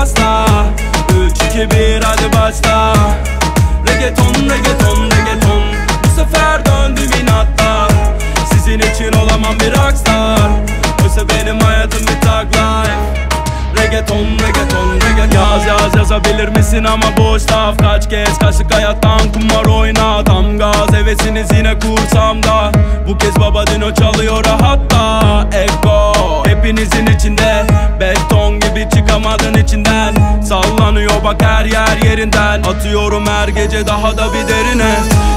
2, 1 hadi başla. Reggaeton, reggaeton, reggaeton. Bu sefer döndüm inatla Sizin için olamam bir rockstar. Oysa benim hayatım bir tag life. Reggaeton, reggaeton, reggaeton. Yaz yaz yazabilir misin ama boş laf? Kaç kez kaçtık hayattan kumar oyna. Tam gaz hevesiniz yine kursam da Bu kez baba dino çalıyor rahatta. Ego hepinizin içinde çıkamadın içinden Sallanıyor bak her yer yerinden. Atıyorum her gece daha da bir derine.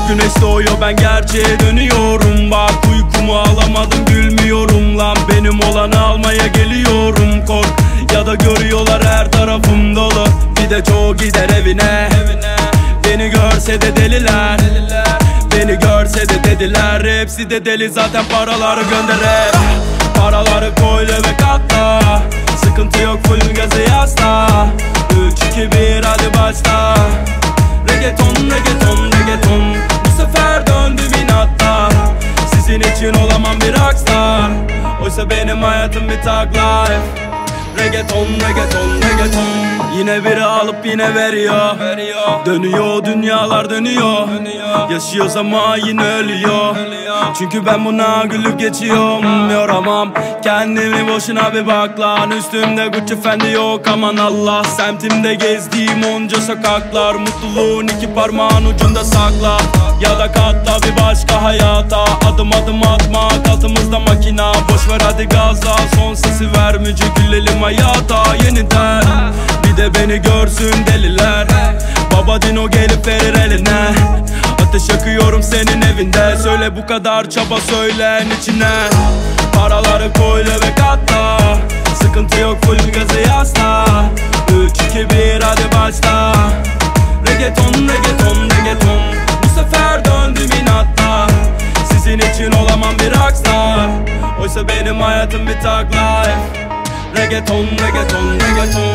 Güneş doğuyor ben gerçeğe dönüyorum. Bak uykumu alamadım gülmüyorum lan. Benim olanı almaya geliyorum. Kork ya da görüyorlar her tarafım dolu. Bir de çoğu gider evine. Beni görse de deliler. Beni görse de dediler. Hepsi de deli zaten paraları gönder Paraları koy ve katla benim hayatım bir tag life. Reggaeton, reggaeton, reggaeton. Yine biri alıp yine veriyor. Dönüyor dünyalar dönüyor. Yaşıyoruz ama yine ölüyor. Çünkü ben buna gülüp geçiyorum. Yoramam. Kendimi boşuna bir bak lan. Üstümde Gucci Fendi yok. Aman Allah. Semtimde gezdiğim onca sokaklar. Mutluluğun iki parmağın ucunda sakla. Ya da katla hadi gazla son sesi vermeyecek gülelim hayata yeniden. Bir de beni görsün deliler. Baba Dino gelip verir eline. Ateş yakıyorum senin evinde. Söyle bu kadar çaba söylen içine. Paraları Oysa benim hayatım bir tag life Reggaeton reggaeton reggaeton